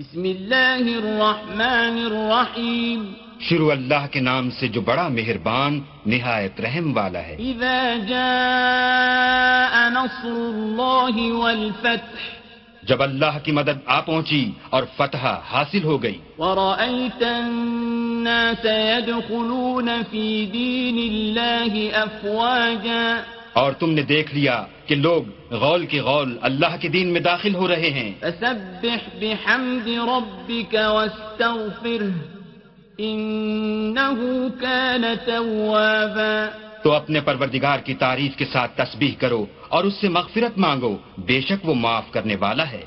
بسم الله الرحمن الرحيم شروع اللہ کے نام سے جو بڑا مہربان نہایت رحم والا ہے۔ إذا جاء نصر الله والفتح۔ جب اللہ کی مدد آ پہنچی اور فتح حاصل ہو گئی۔ ورأيت الناس يدخلون في دين الله أفواجا اور تم نے دیکھ لیا کہ لوگ غول کی غول اللہ کے دین میں داخل ہو رہے ہیں۔ فسبح بحمد ربك واستغفره إنه كان توابا۔ تو اپنے پروردگار کی تعریف کے ساتھ تسبیح کرو اور اس سے مغفرت مانگو بے شک وہ معاف کرنے والا ہے۔